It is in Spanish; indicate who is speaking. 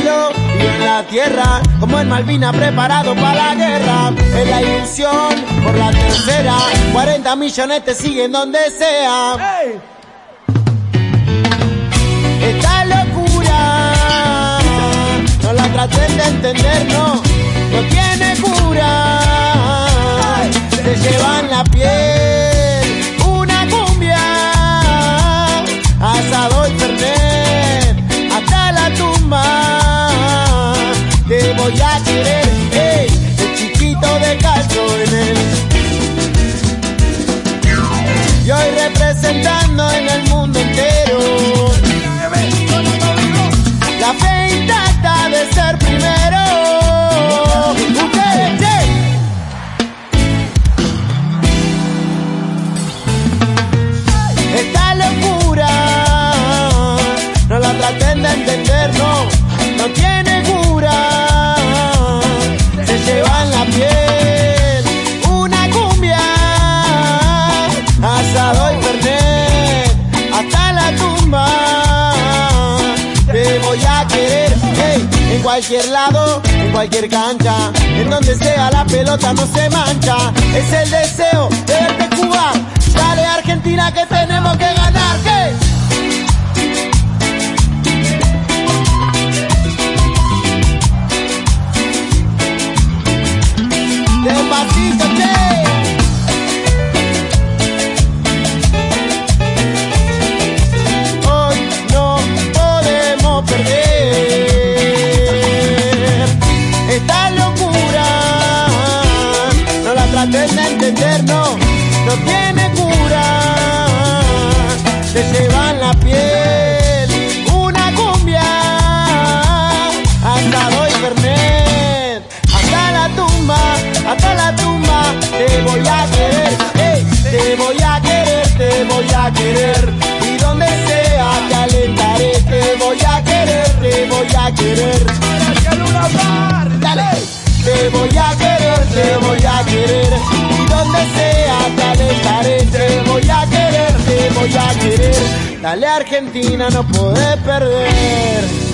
Speaker 1: cielo y en la tierra, como en Malvina preparado para la guerra. En la ilusión por la tercera, 40 millones te siguen donde sea. Esta locura, no la traten de entender, no, no tiene cura. Se llevan voy a querer, ey, el chiquito de calzo en él. Y hoy representando en el mundo entero. La fe intacta de ser primero. En cualquier lado, en cualquier cancha, en donde sea la pelota no se mancha. Es el deseo de verte Cuba. Dale Argentina que tenemos que ganar, ¿qué? No la traten de entender, no, tiene cura. Se llevan la piel, una cumbia, asado y fernet, hasta la tumba, hasta la tumba. Te voy a querer, ey, te voy a querer, te voy a querer. Dale Argentina, no podés perder.